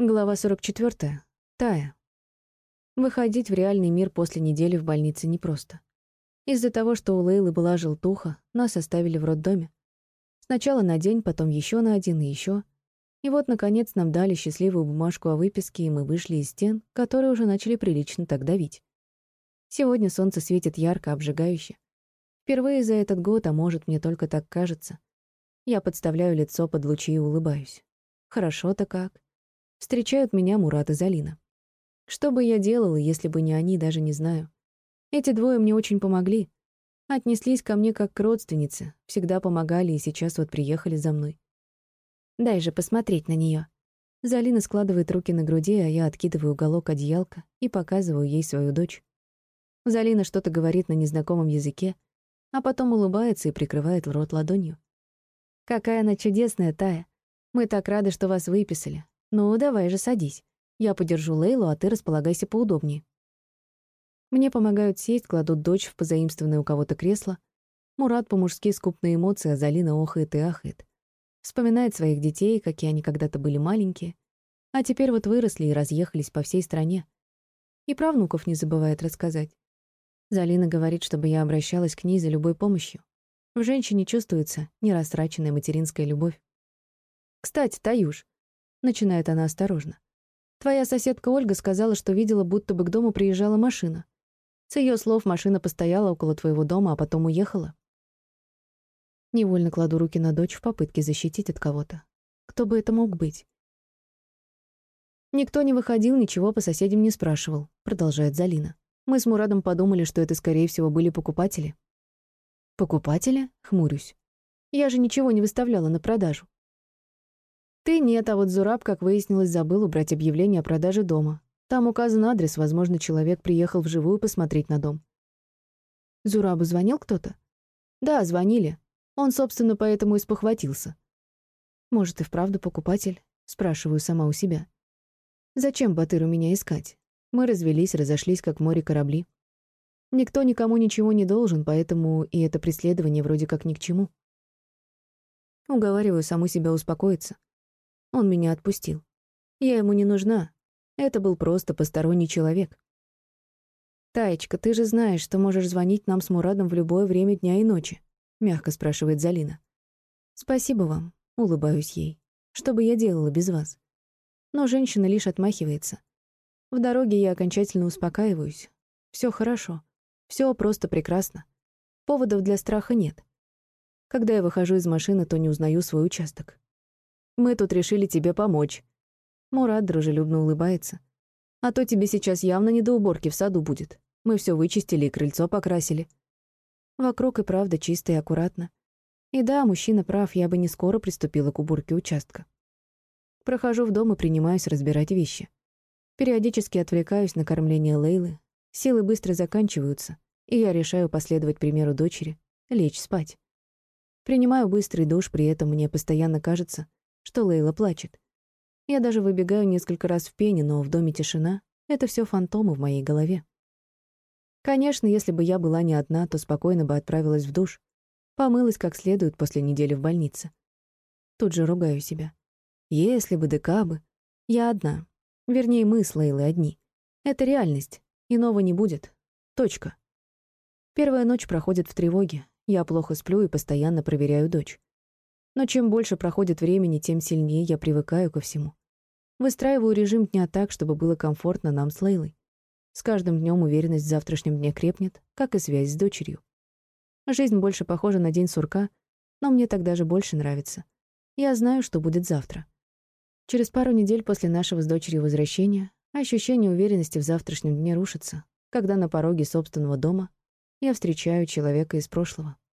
Глава 44. Тая. Выходить в реальный мир после недели в больнице непросто. Из-за того, что у Лейлы была желтуха, нас оставили в роддоме. Сначала на день, потом еще на один и еще. И вот, наконец, нам дали счастливую бумажку о выписке, и мы вышли из стен, которые уже начали прилично так давить. Сегодня солнце светит ярко, обжигающе. Впервые за этот год, а может, мне только так кажется. Я подставляю лицо под лучи и улыбаюсь. Хорошо-то как. Встречают меня Мурат и Залина. Что бы я делала, если бы не они, даже не знаю. Эти двое мне очень помогли. Отнеслись ко мне как к родственнице, всегда помогали и сейчас вот приехали за мной. Дай же посмотреть на нее. Залина складывает руки на груди, а я откидываю уголок одеялка и показываю ей свою дочь. Залина что-то говорит на незнакомом языке, а потом улыбается и прикрывает рот ладонью. «Какая она чудесная, Тая. Мы так рады, что вас выписали. «Ну, давай же, садись. Я подержу Лейлу, а ты располагайся поудобнее». Мне помогают сесть, кладут дочь в позаимствованное у кого-то кресло. Мурат по-мужски скупные эмоции, а Залина охает и ахает. Вспоминает своих детей, какие они когда-то были маленькие. А теперь вот выросли и разъехались по всей стране. И про внуков не забывает рассказать. Залина говорит, чтобы я обращалась к ней за любой помощью. В женщине чувствуется нерастраченная материнская любовь. «Кстати, Таюш, Начинает она осторожно. Твоя соседка Ольга сказала, что видела, будто бы к дому приезжала машина. С ее слов, машина постояла около твоего дома, а потом уехала. Невольно кладу руки на дочь в попытке защитить от кого-то. Кто бы это мог быть? Никто не выходил, ничего по соседям не спрашивал, продолжает Залина. Мы с Мурадом подумали, что это, скорее всего, были покупатели. Покупатели? Хмурюсь. Я же ничего не выставляла на продажу. Ты нет, а вот Зураб, как выяснилось, забыл убрать объявление о продаже дома. Там указан адрес, возможно, человек приехал вживую посмотреть на дом. Зурабу звонил кто-то? Да, звонили. Он, собственно, поэтому и спохватился. Может, и вправду покупатель? Спрашиваю сама у себя. Зачем Батыру меня искать? Мы развелись, разошлись, как в море корабли. Никто никому ничего не должен, поэтому и это преследование вроде как ни к чему. Уговариваю саму себя успокоиться. Он меня отпустил. Я ему не нужна. Это был просто посторонний человек. «Таечка, ты же знаешь, что можешь звонить нам с Мурадом в любое время дня и ночи», — мягко спрашивает Залина. «Спасибо вам», — улыбаюсь ей. «Что бы я делала без вас?» Но женщина лишь отмахивается. В дороге я окончательно успокаиваюсь. Все хорошо. Все просто прекрасно. Поводов для страха нет. Когда я выхожу из машины, то не узнаю свой участок. Мы тут решили тебе помочь». Мурат дружелюбно улыбается. «А то тебе сейчас явно не до уборки в саду будет. Мы все вычистили и крыльцо покрасили». Вокруг и правда чисто и аккуратно. И да, мужчина прав, я бы не скоро приступила к уборке участка. Прохожу в дом и принимаюсь разбирать вещи. Периодически отвлекаюсь на кормление Лейлы. Силы быстро заканчиваются, и я решаю последовать примеру дочери, лечь спать. Принимаю быстрый душ, при этом мне постоянно кажется, что Лейла плачет. Я даже выбегаю несколько раз в пене, но в доме тишина. Это все фантомы в моей голове. Конечно, если бы я была не одна, то спокойно бы отправилась в душ. Помылась как следует после недели в больнице. Тут же ругаю себя. Если бы, да бы. Я одна. Вернее, мы с Лейлой одни. Это реальность. Иного не будет. Точка. Первая ночь проходит в тревоге. Я плохо сплю и постоянно проверяю дочь. Но чем больше проходит времени, тем сильнее я привыкаю ко всему. Выстраиваю режим дня так, чтобы было комфортно нам с Лейлой. С каждым днем уверенность в завтрашнем дне крепнет, как и связь с дочерью. Жизнь больше похожа на день сурка, но мне так даже больше нравится. Я знаю, что будет завтра. Через пару недель после нашего с дочерью возвращения ощущение уверенности в завтрашнем дне рушится, когда на пороге собственного дома я встречаю человека из прошлого.